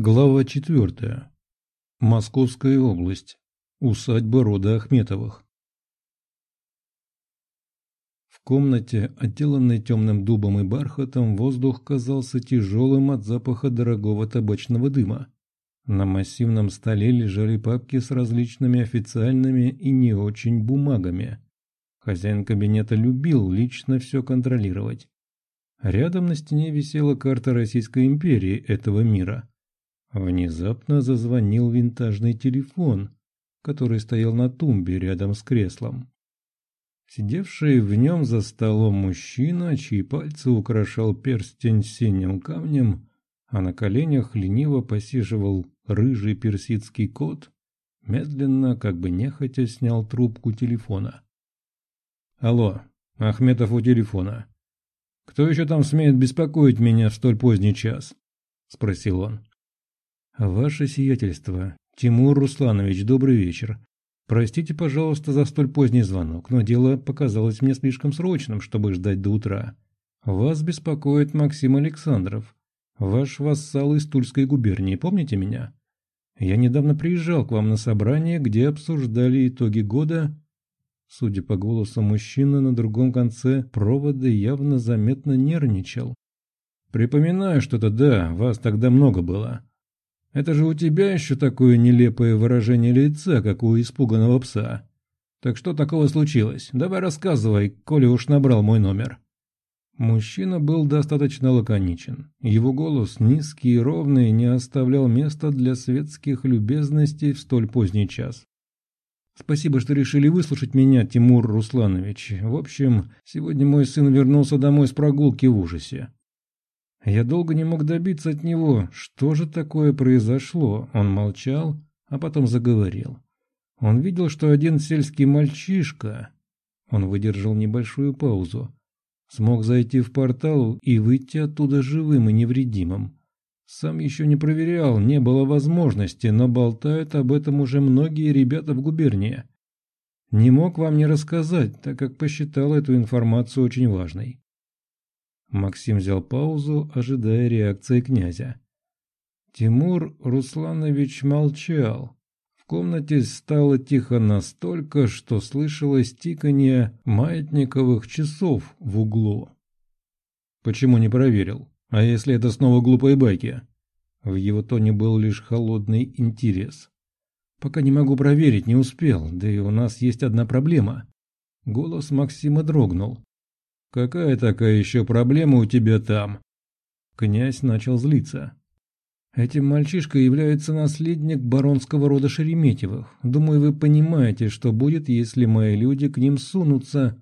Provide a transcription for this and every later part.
Глава 4. Московская область. Усадьба рода Ахметовых. В комнате, отделанной темным дубом и бархатом, воздух казался тяжелым от запаха дорогого табачного дыма. На массивном столе лежали папки с различными официальными и не очень бумагами. Хозяин кабинета любил лично все контролировать. Рядом на стене висела карта Российской империи этого мира – Внезапно зазвонил винтажный телефон, который стоял на тумбе рядом с креслом. Сидевший в нем за столом мужчина, чьи пальцы украшал перстень синим камнем, а на коленях лениво посиживал рыжий персидский кот, медленно, как бы нехотя, снял трубку телефона. «Алло, Ахметов у телефона. Кто еще там смеет беспокоить меня в столь поздний час?» – спросил он. «Ваше сиятельство, Тимур Русланович, добрый вечер. Простите, пожалуйста, за столь поздний звонок, но дело показалось мне слишком срочным, чтобы ждать до утра. Вас беспокоит Максим Александров, ваш вассал из Тульской губернии, помните меня? Я недавно приезжал к вам на собрание, где обсуждали итоги года...» Судя по голосу мужчины, на другом конце провода явно заметно нервничал. «Припоминаю что-то, да, вас тогда много было. Это же у тебя еще такое нелепое выражение лица, как у испуганного пса. Так что такого случилось? Давай рассказывай, коли уж набрал мой номер». Мужчина был достаточно лаконичен. Его голос, низкий и ровный, не оставлял места для светских любезностей в столь поздний час. «Спасибо, что решили выслушать меня, Тимур Русланович. В общем, сегодня мой сын вернулся домой с прогулки в ужасе. Я долго не мог добиться от него, что же такое произошло. Он молчал, а потом заговорил. Он видел, что один сельский мальчишка... Он выдержал небольшую паузу. Смог зайти в портал и выйти оттуда живым и невредимым. Сам еще не проверял, не было возможности, но болтают об этом уже многие ребята в губернии. Не мог вам не рассказать, так как посчитал эту информацию очень важной. Максим взял паузу, ожидая реакции князя. Тимур Русланович молчал. В комнате стало тихо настолько, что слышалось тиканье маятниковых часов в углу. «Почему не проверил? А если это снова глупые байки?» В его тоне был лишь холодный интерес. «Пока не могу проверить, не успел, да и у нас есть одна проблема». Голос Максима дрогнул. Какая такая еще проблема у тебя там?» Князь начал злиться. «Этим мальчишкой является наследник баронского рода Шереметьевых. Думаю, вы понимаете, что будет, если мои люди к ним сунутся».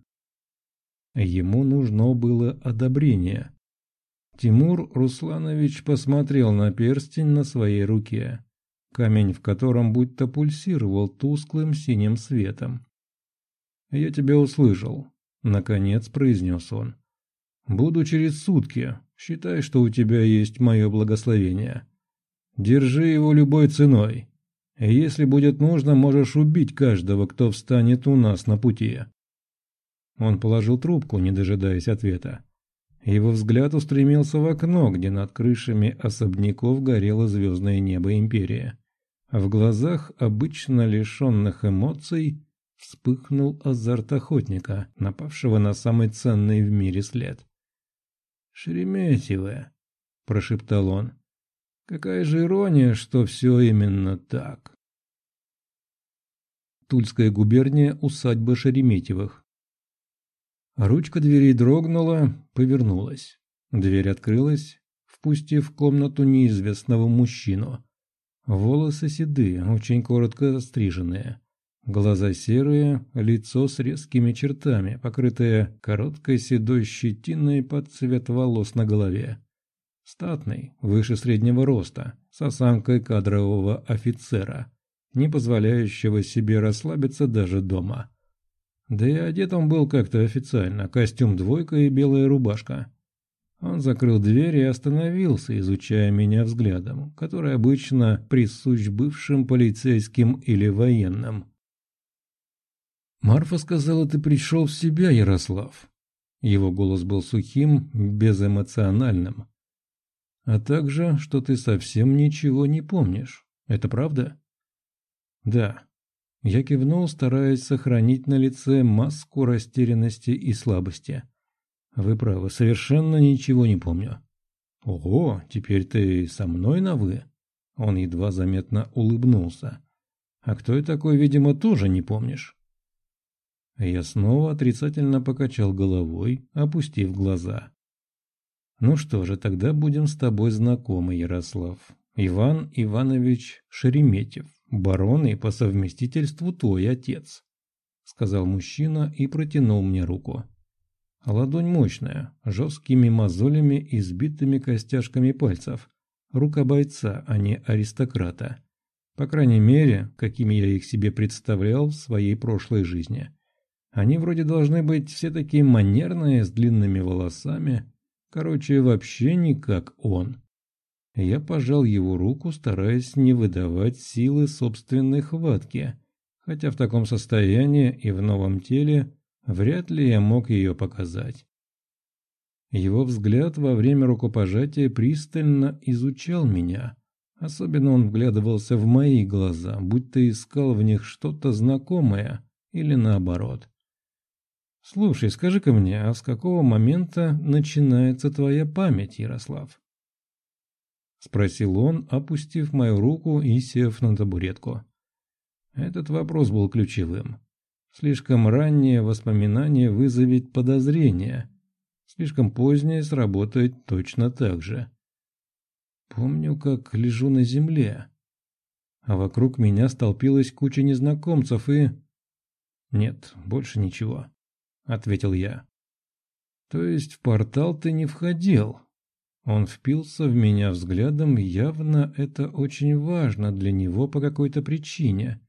Ему нужно было одобрение. Тимур Русланович посмотрел на перстень на своей руке, камень в котором будто пульсировал тусклым синим светом. «Я тебя услышал. Наконец произнес он. «Буду через сутки. Считай, что у тебя есть мое благословение. Держи его любой ценой. Если будет нужно, можешь убить каждого, кто встанет у нас на пути». Он положил трубку, не дожидаясь ответа. Его взгляд устремился в окно, где над крышами особняков горело звездное небо Империи. В глазах, обычно лишенных эмоций, Вспыхнул азарт охотника, напавшего на самый ценный в мире след. «Шереметьево», — прошептал он. «Какая же ирония, что все именно так». Тульская губерния, усадьба Шереметьевых. Ручка двери дрогнула, повернулась. Дверь открылась, впустив в комнату неизвестного мужчину. Волосы седые, очень коротко стриженные. Глаза серые, лицо с резкими чертами, покрытое короткой седой щетиной под цвет волос на голове. Статный, выше среднего роста, с осанкой кадрового офицера, не позволяющего себе расслабиться даже дома. Да и одет он был как-то официально, костюм двойка и белая рубашка. Он закрыл дверь и остановился, изучая меня взглядом, который обычно присущ бывшим полицейским или военным. «Марфа сказала, ты пришел в себя, Ярослав». Его голос был сухим, безэмоциональным. а также, что ты совсем ничего не помнишь. Это правда? Да. Я кивнул, стараясь сохранить на лице маску растерянности и слабости. Вы правы, совершенно ничего не помню. Ого, теперь ты со мной на «вы»? Он едва заметно улыбнулся. А кто я такой, видимо, тоже не помнишь. Я снова отрицательно покачал головой, опустив глаза. «Ну что же, тогда будем с тобой знакомы, Ярослав. Иван Иванович Шереметьев, барон и по совместительству твой отец», — сказал мужчина и протянул мне руку. Ладонь мощная, жесткими мозолями и сбитыми костяшками пальцев. Рука бойца, а не аристократа. По крайней мере, какими я их себе представлял в своей прошлой жизни. Они вроде должны быть все такие манерные, с длинными волосами. Короче, вообще не как он. Я пожал его руку, стараясь не выдавать силы собственной хватки, хотя в таком состоянии и в новом теле вряд ли я мог ее показать. Его взгляд во время рукопожатия пристально изучал меня. Особенно он вглядывался в мои глаза, будто искал в них что-то знакомое или наоборот. «Слушай, скажи-ка мне, а с какого момента начинается твоя память, Ярослав?» Спросил он, опустив мою руку и сев на табуретку. Этот вопрос был ключевым. Слишком раннее воспоминание вызовет подозрение. Слишком позднее сработает точно так же. Помню, как лежу на земле. А вокруг меня столпилась куча незнакомцев и... Нет, больше ничего. — ответил я. «То есть в портал ты не входил?» Он впился в меня взглядом, явно это очень важно для него по какой-то причине.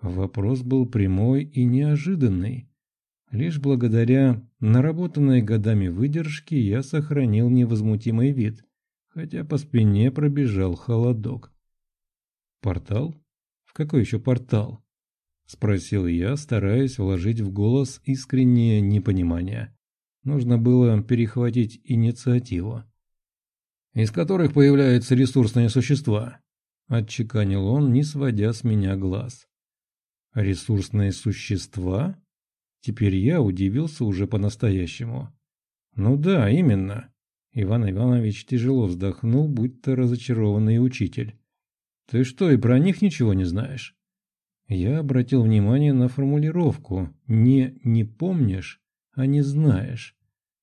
Вопрос был прямой и неожиданный. Лишь благодаря наработанной годами выдержке я сохранил невозмутимый вид, хотя по спине пробежал холодок. «Портал? В какой еще портал?» — спросил я, стараясь вложить в голос искреннее непонимание. Нужно было перехватить инициативу. «Из которых появляются ресурсные существа», — отчеканил он, не сводя с меня глаз. «Ресурсные существа?» Теперь я удивился уже по-настоящему. «Ну да, именно». Иван Иванович тяжело вздохнул, будто разочарованный учитель. «Ты что, и про них ничего не знаешь?» Я обратил внимание на формулировку «не «не помнишь», а «не знаешь»,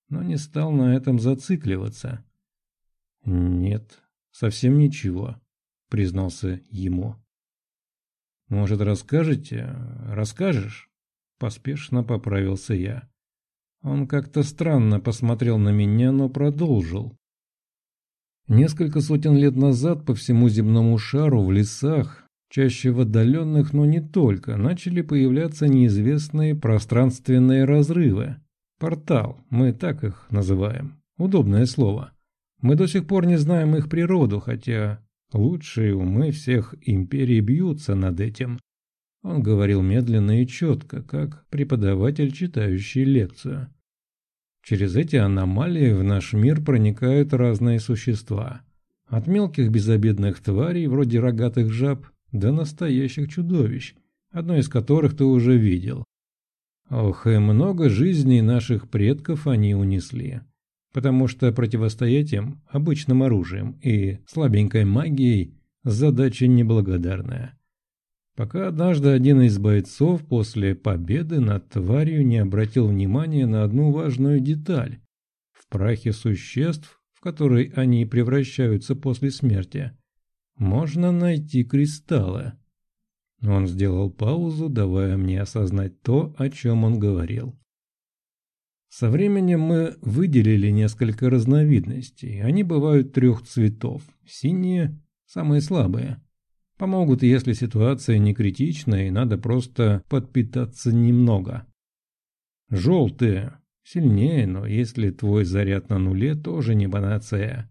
но не стал на этом зацикливаться. «Нет, совсем ничего», — признался ему. «Может, расскажете? Расскажешь?» Поспешно поправился я. Он как-то странно посмотрел на меня, но продолжил. Несколько сотен лет назад по всему земному шару в лесах Чаще в отдаленных, но не только, начали появляться неизвестные пространственные разрывы. Портал, мы так их называем. Удобное слово. Мы до сих пор не знаем их природу, хотя лучшие умы всех империй бьются над этим. Он говорил медленно и четко, как преподаватель, читающий лекцию. Через эти аномалии в наш мир проникают разные существа. От мелких безобидных тварей, вроде рогатых жаб, до настоящих чудовищ, одно из которых ты уже видел. Ох, и много жизней наших предков они унесли, потому что противостоять им обычным оружием и слабенькой магией задача неблагодарная. Пока однажды один из бойцов после победы над тварью не обратил внимания на одну важную деталь. В прахе существ, в которые они превращаются после смерти, можно найти кристаллы. Он сделал паузу, давая мне осознать то, о чем он говорил. Со временем мы выделили несколько разновидностей. Они бывают трех цветов. Синие – самые слабые. Помогут, если ситуация не критичная и надо просто подпитаться немного. Желтые – сильнее, но если твой заряд на нуле, тоже не панацея.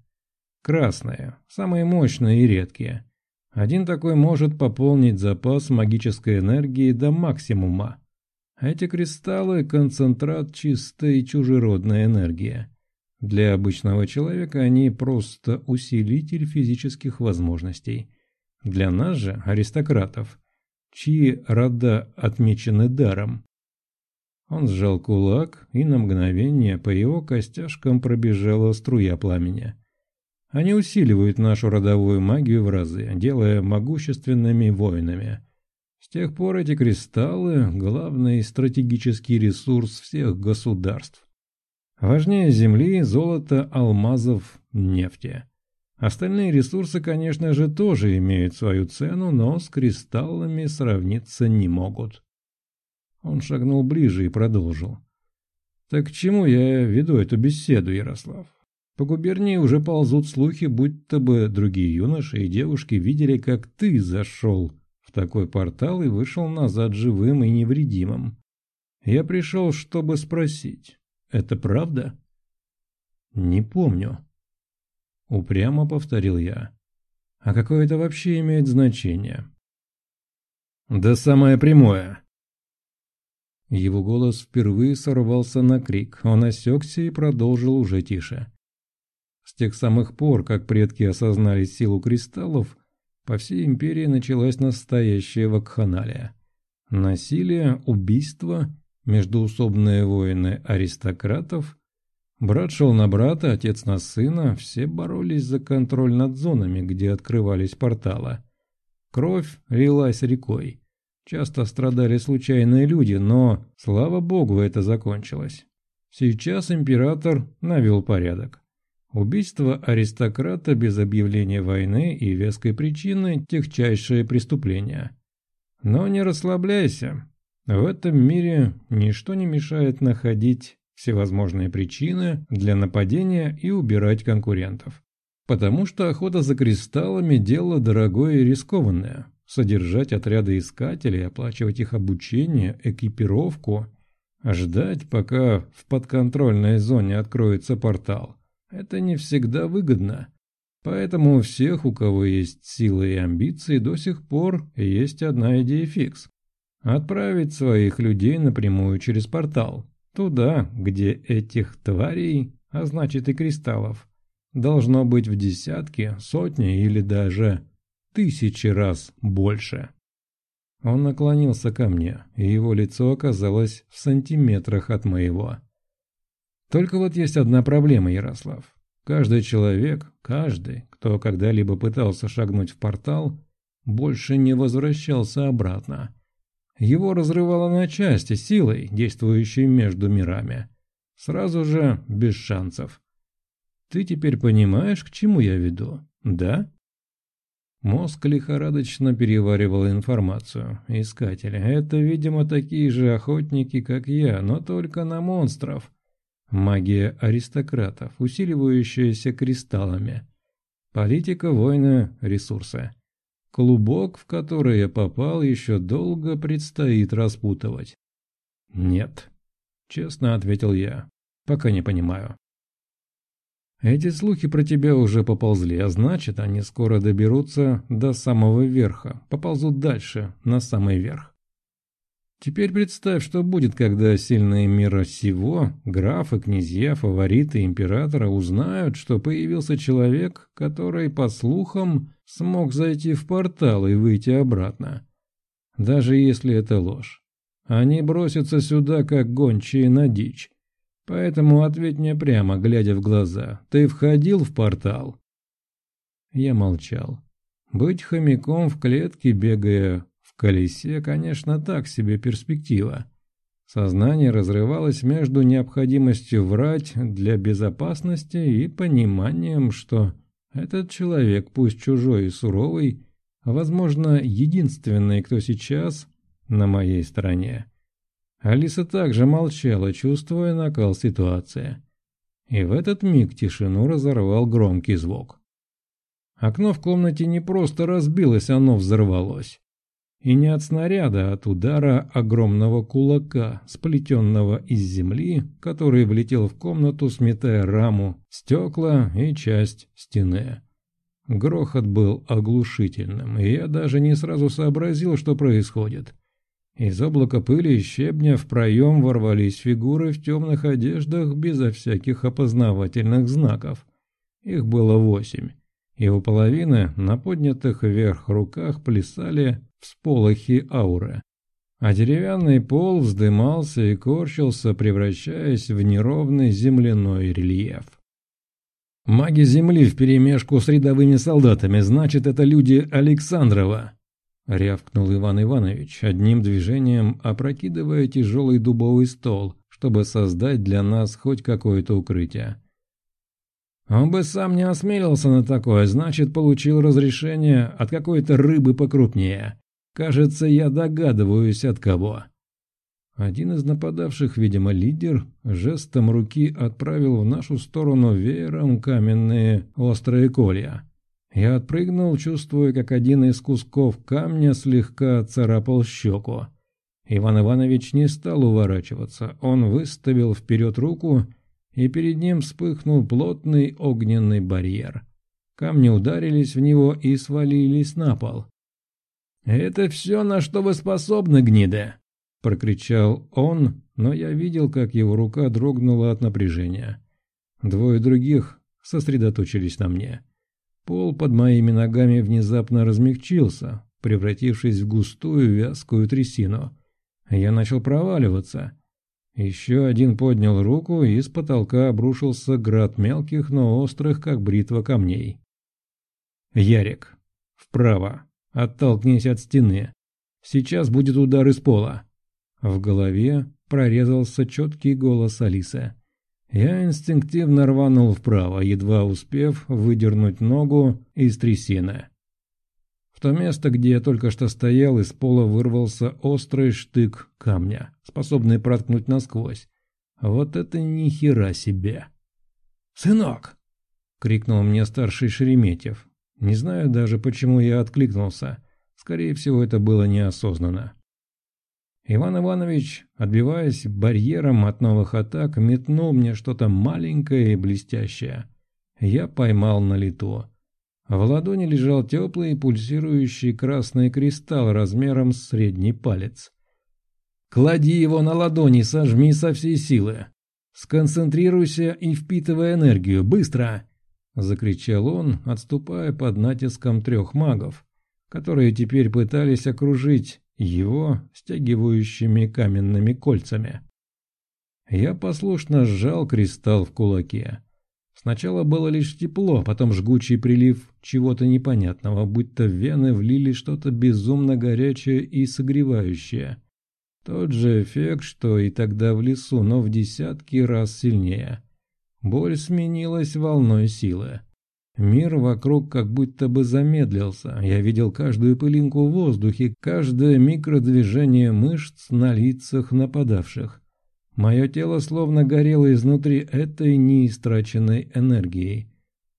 Красные, самые мощные и редкие. Один такой может пополнить запас магической энергии до максимума. Эти кристаллы – концентрат чистой чужеродной энергии. Для обычного человека они просто усилитель физических возможностей. Для нас же, аристократов, чьи рода отмечены даром. Он сжал кулак, и на мгновение по его костяшкам пробежала струя пламени. Они усиливают нашу родовую магию в разы, делая могущественными воинами. С тех пор эти кристаллы – главный стратегический ресурс всех государств. Важнее земли, золота, алмазов, нефти. Остальные ресурсы, конечно же, тоже имеют свою цену, но с кристаллами сравниться не могут. Он шагнул ближе и продолжил. «Так к чему я веду эту беседу, Ярослав? По губернии уже ползут слухи, будто бы другие юноши и девушки видели, как ты зашел в такой портал и вышел назад живым и невредимым. Я пришел, чтобы спросить, это правда? Не помню. Упрямо повторил я. А какое это вообще имеет значение? Да самое прямое. Его голос впервые сорвался на крик. Он осекся и продолжил уже тише. С тех самых пор, как предки осознали силу кристаллов, по всей империи началась настоящая вакханалия. Насилие, убийство, междуусобные войны аристократов. Брат шел на брата, отец на сына, все боролись за контроль над зонами, где открывались порталы. Кровь лилась рекой. Часто страдали случайные люди, но, слава богу, это закончилось. Сейчас император навел порядок. Убийство аристократа без объявления войны и веской причины – техчайшее преступление. Но не расслабляйся. В этом мире ничто не мешает находить всевозможные причины для нападения и убирать конкурентов. Потому что охота за кристаллами – дело дорогое и рискованное. Содержать отряды искателей, оплачивать их обучение, экипировку, ждать, пока в подконтрольной зоне откроется портал – это не всегда выгодно. Поэтому у всех, у кого есть силы и амбиции, до сих пор есть одна идея фикс. Отправить своих людей напрямую через портал. Туда, где этих тварей, а значит и кристаллов, должно быть в десятки, сотни или даже тысячи раз больше. Он наклонился ко мне, и его лицо оказалось в сантиметрах от моего. Только вот есть одна проблема, Ярослав. Каждый человек, каждый, кто когда-либо пытался шагнуть в портал, больше не возвращался обратно. Его разрывало на части силой, действующей между мирами. Сразу же без шансов. Ты теперь понимаешь, к чему я веду, да? Мозг лихорадочно переваривал информацию. Искатели — это, видимо, такие же охотники, как я, но только на монстров. Магия аристократов, усиливающаяся кристаллами. Политика войны, ресурсы. Клубок, в который я попал, еще долго предстоит распутывать. «Нет», — честно ответил я. «Пока не понимаю». Эти слухи про тебя уже поползли, а значит, они скоро доберутся до самого верха, поползут дальше, на самый верх. Теперь представь, что будет, когда сильные мира сего, графы, князья, фавориты императора узнают, что появился человек, который, по слухам, смог зайти в портал и выйти обратно. Даже если это ложь. Они бросятся сюда, как гончие на дичь. Поэтому ответь мне прямо, глядя в глаза. Ты входил в портал?» Я молчал. Быть хомяком в клетке, бегая колесе, конечно, так себе перспектива. Сознание разрывалось между необходимостью врать для безопасности и пониманием, что этот человек, пусть чужой и суровый, возможно, единственный, кто сейчас на моей стороне. Алиса также молчала, чувствуя накал ситуации. И в этот миг тишину разорвал громкий звук. Окно в комнате не просто разбилось, оно взорвалось. И не от снаряда, а от удара огромного кулака, сплетенного из земли, который влетел в комнату, сметая раму, стекла и часть стены. Грохот был оглушительным, и я даже не сразу сообразил, что происходит. Из облака пыли и щебня в проем ворвались фигуры в темных одеждах безо всяких опознавательных знаков. Их было восемь, и у половины на поднятых вверх руках плясали всполохи ауры. А деревянный пол вздымался и корчился, превращаясь в неровный земляной рельеф. «Маги Земли вперемешку с рядовыми солдатами, значит, это люди Александрова!» — рявкнул Иван Иванович, одним движением опрокидывая тяжелый дубовый стол, чтобы создать для нас хоть какое-то укрытие. Он бы сам не осмелился на такое, значит, получил разрешение от какой-то рыбы покрупнее. Кажется, я догадываюсь, от кого. Один из нападавших, видимо, лидер, жестом руки отправил в нашу сторону веером каменные острые колья. Я отпрыгнул, чувствуя, как один из кусков камня слегка царапал щеку. Иван Иванович не стал уворачиваться. Он выставил вперед руку, и перед ним вспыхнул плотный огненный барьер. Камни ударились в него и свалились на пол. «Это все, на что вы способны, гнида!» — прокричал он, но я видел, как его рука дрогнула от напряжения. Двое других сосредоточились на мне. Пол под моими ногами внезапно размягчился, превратившись в густую вязкую трясину. Я начал проваливаться. Еще один поднял руку, и с потолка обрушился град мелких, но острых, как бритва камней. «Ярик, вправо. Оттолкнись от стены. Сейчас будет удар из пола». В голове прорезался четкий голос Алисы. Я инстинктивно рванул вправо, едва успев выдернуть ногу из трясины. В то место, где я только что стоял, из пола вырвался острый штык камня, способный проткнуть насквозь. Вот это ни хера себе! «Сынок!» — крикнул мне старший Шереметьев. Не знаю даже, почему я откликнулся. Скорее всего, это было неосознанно. Иван Иванович, отбиваясь барьером от новых атак, метнул мне что-то маленькое и блестящее. Я поймал на лету. В ладони лежал теплый пульсирующий красный кристалл размером с средний палец. «Клади его на ладони, сожми со всей силы. Сконцентрируйся и впитывай энергию, быстро!» — закричал он, отступая под натиском трех магов, которые теперь пытались окружить его стягивающими каменными кольцами. Я послушно сжал кристалл в кулаке. Сначала было лишь тепло, потом жгучий прилив чего-то непонятного, будто в вены влили что-то безумно горячее и согревающее. Тот же эффект, что и тогда в лесу, но в десятки раз сильнее. Боль сменилась волной силы. Мир вокруг как будто бы замедлился. Я видел каждую пылинку в воздухе, каждое микродвижение мышц на лицах нападавших. Мое тело словно горело изнутри этой неистраченной энергией.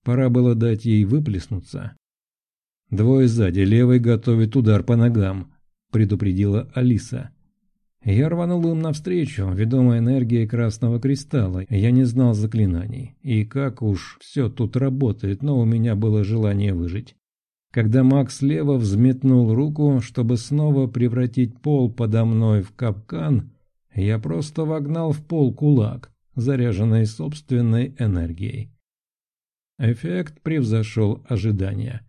Пора было дать ей выплеснуться. «Двое сзади, левый готовит удар по ногам», — предупредила Алиса. Я рванул им навстречу, ведомой энергией красного кристалла. Я не знал заклинаний. И как уж все тут работает, но у меня было желание выжить. Когда маг слева взметнул руку, чтобы снова превратить пол подо мной в капкан, я просто вогнал в пол кулак, заряженный собственной энергией. Эффект превзошел ожидания.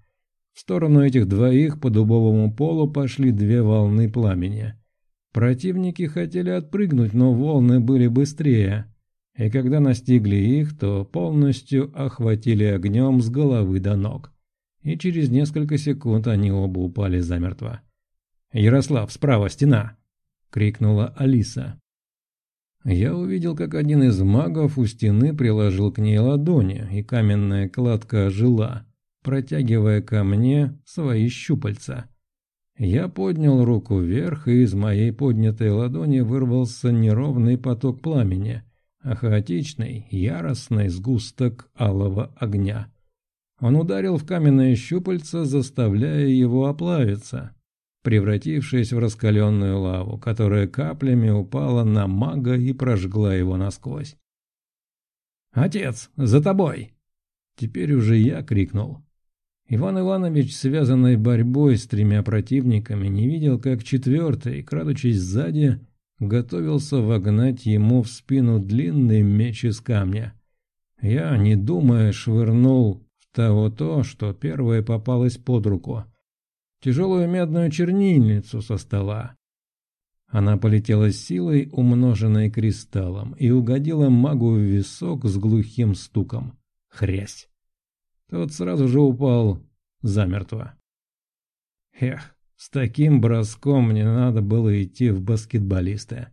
В сторону этих двоих по дубовому полу пошли две волны пламени – Противники хотели отпрыгнуть, но волны были быстрее, и когда настигли их, то полностью охватили огнем с головы до ног. И через несколько секунд они оба упали замертво. «Ярослав, справа стена!» — крикнула Алиса. Я увидел, как один из магов у стены приложил к ней ладони, и каменная кладка ожила, протягивая ко мне свои щупальца. Я поднял руку вверх, и из моей поднятой ладони вырвался неровный поток пламени, а хаотичный, яростный сгусток алого огня. Он ударил в каменное щупальце, заставляя его оплавиться, превратившись в раскаленную лаву, которая каплями упала на мага и прожгла его насквозь. «Отец, за тобой!» Теперь уже я крикнул. Иван Иванович, связанной борьбой с тремя противниками, не видел, как четвертый, крадучись сзади, готовился вогнать ему в спину длинный меч из камня. Я, не думая, швырнул в того то, что первое попалось под руку. Тяжелую медную чернильницу со стола. Она полетела с силой, умноженной кристаллом, и угодила магу в висок с глухим стуком. Хрясь. Тот сразу же упал замертво. Эх, с таким броском мне надо было идти в баскетболисты.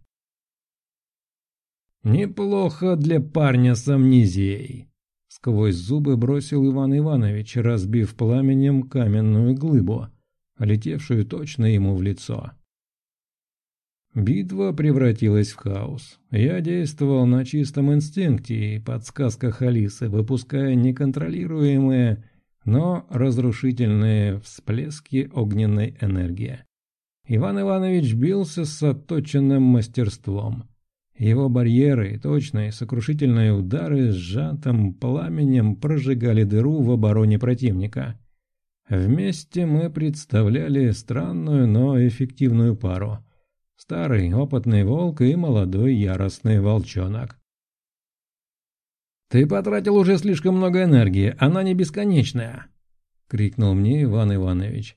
«Неплохо для парня с амнезией», — сквозь зубы бросил Иван Иванович, разбив пламенем каменную глыбу, летевшую точно ему в лицо. Битва превратилась в хаос. Я действовал на чистом инстинкте и подсказках Алисы, выпуская неконтролируемые, но разрушительные всплески огненной энергии. Иван Иванович бился с отточенным мастерством. Его барьеры точные сокрушительные удары сжатым пламенем прожигали дыру в обороне противника. Вместе мы представляли странную, но эффективную пару – Старый опытный волк и молодой яростный волчонок. «Ты потратил уже слишком много энергии, она не бесконечная!» — крикнул мне Иван Иванович.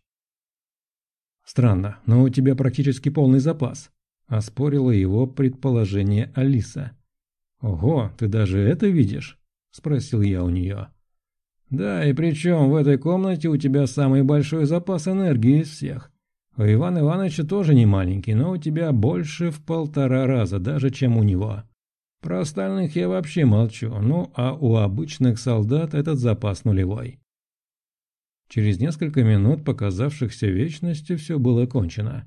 «Странно, но у тебя практически полный запас», — оспорила его предположение Алиса. «Ого, ты даже это видишь?» — спросил я у нее. «Да, и причем в этой комнате у тебя самый большой запас энергии из всех. У Ивана Ивановича тоже не маленький, но у тебя больше в полтора раза даже, чем у него. Про остальных я вообще молчу, ну а у обычных солдат этот запас нулевой. Через несколько минут, показавшихся вечностью, все было кончено.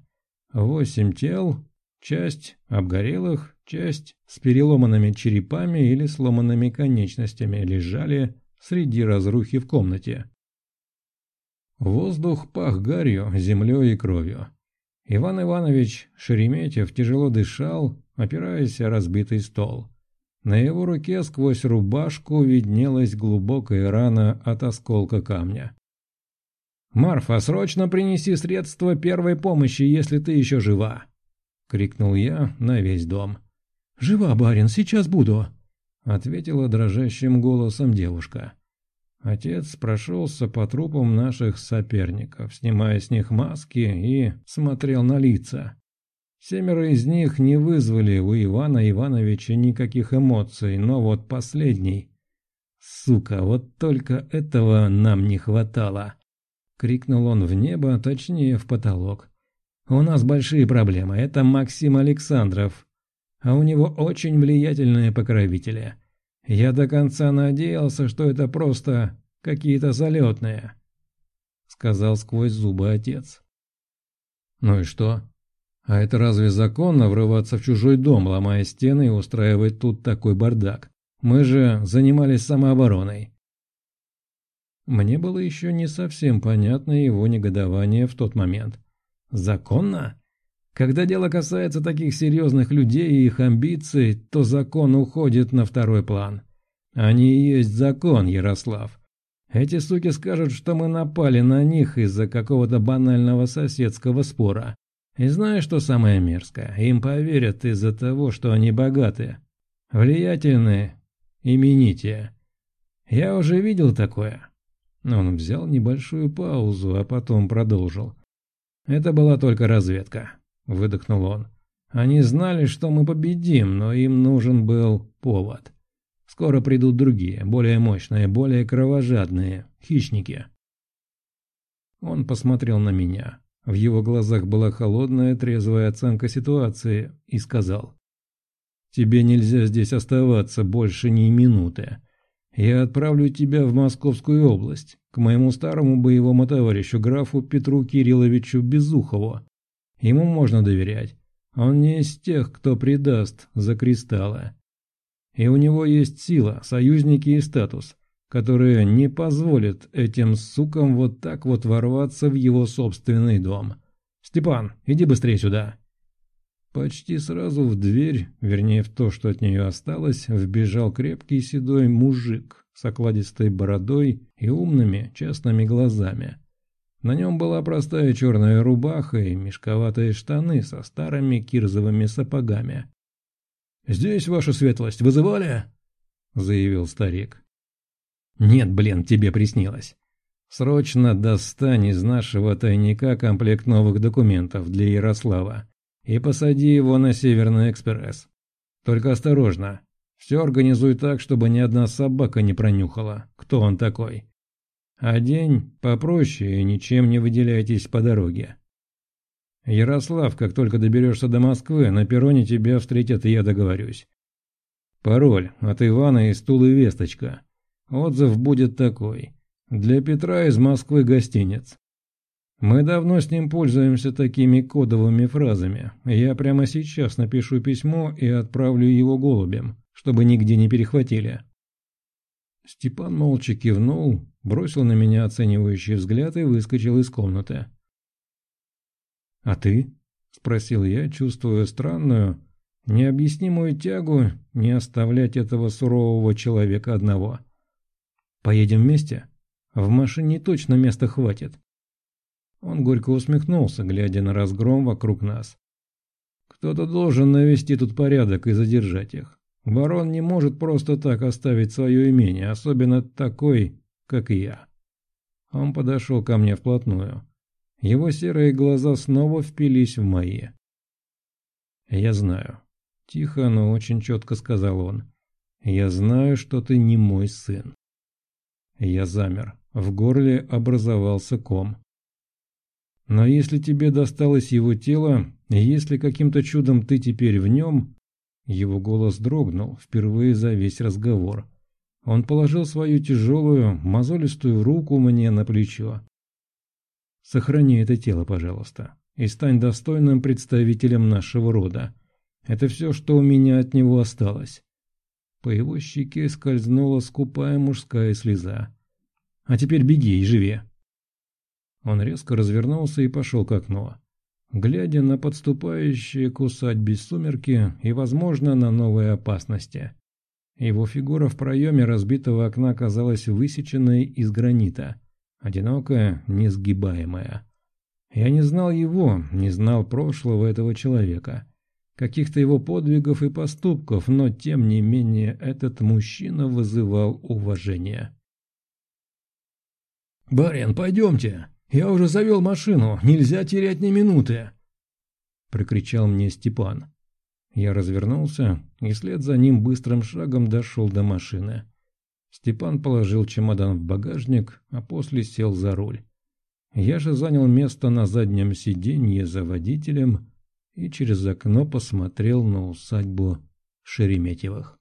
Восемь тел, часть обгорелых, часть с переломанными черепами или сломанными конечностями лежали среди разрухи в комнате. Воздух пах гарью, землей и кровью. Иван Иванович Шереметьев тяжело дышал, опираясь о разбитый стол. На его руке сквозь рубашку виднелась глубокая рана от осколка камня. «Марфа, срочно принеси средства первой помощи, если ты еще жива!» — крикнул я на весь дом. «Жива, барин, сейчас буду!» — ответила дрожащим голосом девушка. Отец прошелся по трупам наших соперников, снимая с них маски и смотрел на лица. Семеро из них не вызвали у Ивана Ивановича никаких эмоций, но вот последний... «Сука, вот только этого нам не хватало!» — крикнул он в небо, точнее в потолок. «У нас большие проблемы, это Максим Александров, а у него очень влиятельные покровители». Я до конца надеялся, что это просто какие-то залетные, сказал сквозь зубы отец. Ну и что? А это разве законно врываться в чужой дом, ломая стены и устраивать тут такой бардак? Мы же занимались самообороной. Мне было еще не совсем понятно его негодование в тот момент. Законно? Когда дело касается таких серьезных людей и их амбиций, то закон уходит на второй план. Они и есть закон, Ярослав. Эти суки скажут, что мы напали на них из-за какого-то банального соседского спора. И знаешь, что самое мерзкое? Им поверят из-за того, что они богатые, влиятельные, именитие. Я уже видел такое. Он взял небольшую паузу, а потом продолжил. Это была только разведка выдохнул он. Они знали, что мы победим, но им нужен был повод. Скоро придут другие, более мощные, более кровожадные, хищники. Он посмотрел на меня. В его глазах была холодная, трезвая оценка ситуации и сказал. «Тебе нельзя здесь оставаться больше ни минуты. Я отправлю тебя в Московскую область, к моему старому боевому товарищу, графу Петру Кирилловичу Безухову. Ему можно доверять. Он не из тех, кто предаст за кристаллы. И у него есть сила, союзники и статус, которые не позволят этим сукам вот так вот ворваться в его собственный дом. «Степан, иди быстрее сюда!» Почти сразу в дверь, вернее в то, что от нее осталось, вбежал крепкий седой мужик с окладистой бородой и умными частными глазами. На нем была простая черная рубаха и мешковатые штаны со старыми кирзовыми сапогами. «Здесь, ваша светлость, вызывали?» — заявил старик. «Нет, блин, тебе приснилось. Срочно достань из нашего тайника комплект новых документов для Ярослава и посади его на Северный экспресс. Только осторожно, все организуй так, чтобы ни одна собака не пронюхала, кто он такой. А день попроще и ничем не выделяйтесь по дороге. Ярослав, как только доберешься до Москвы, на перроне тебя встретят, я договорюсь. Пароль от Ивана из Тулы весточка. Отзыв будет такой. Для Петра из Москвы гостиниц. Мы давно с ним пользуемся такими кодовыми фразами. Я прямо сейчас напишу письмо и отправлю его голубем, чтобы нигде не перехватили. Степан молча кивнул, бросил на меня оценивающий взгляд и выскочил из комнаты. «А ты?» – спросил я, чувствуя странную, необъяснимую тягу не оставлять этого сурового человека одного. «Поедем вместе? В машине точно места хватит». Он горько усмехнулся, глядя на разгром вокруг нас. «Кто-то должен навести тут порядок и задержать их. Барон не может просто так оставить свое имение, особенно такой, как я. Он подошел ко мне вплотную. Его серые глаза снова впились в мои. «Я знаю». Тихо, но очень четко сказал он. «Я знаю, что ты не мой сын». Я замер. В горле образовался ком. «Но если тебе досталось его тело, если каким-то чудом ты теперь в нем, его голос дрогнул впервые за весь разговор. Он положил свою тяжелую, мозолистую руку мне на плечо. «Сохрани это тело, пожалуйста, и стань достойным представителем нашего рода. Это все, что у меня от него осталось». По его щеке скользнула скупая мужская слеза. «А теперь беги и живи». Он резко развернулся и пошел к окну глядя на подступающие к усадьбе сумерки и, возможно, на новые опасности. Его фигура в проеме разбитого окна казалась высеченной из гранита, одинокая, несгибаемая. Я не знал его, не знал прошлого этого человека, каких-то его подвигов и поступков, но тем не менее этот мужчина вызывал уважение. «Барин, пойдемте!» «Я уже завел машину, нельзя терять ни минуты!» Прокричал мне Степан. Я развернулся и вслед за ним быстрым шагом дошел до машины. Степан положил чемодан в багажник, а после сел за руль. Я же занял место на заднем сиденье за водителем и через окно посмотрел на усадьбу Шереметьевых.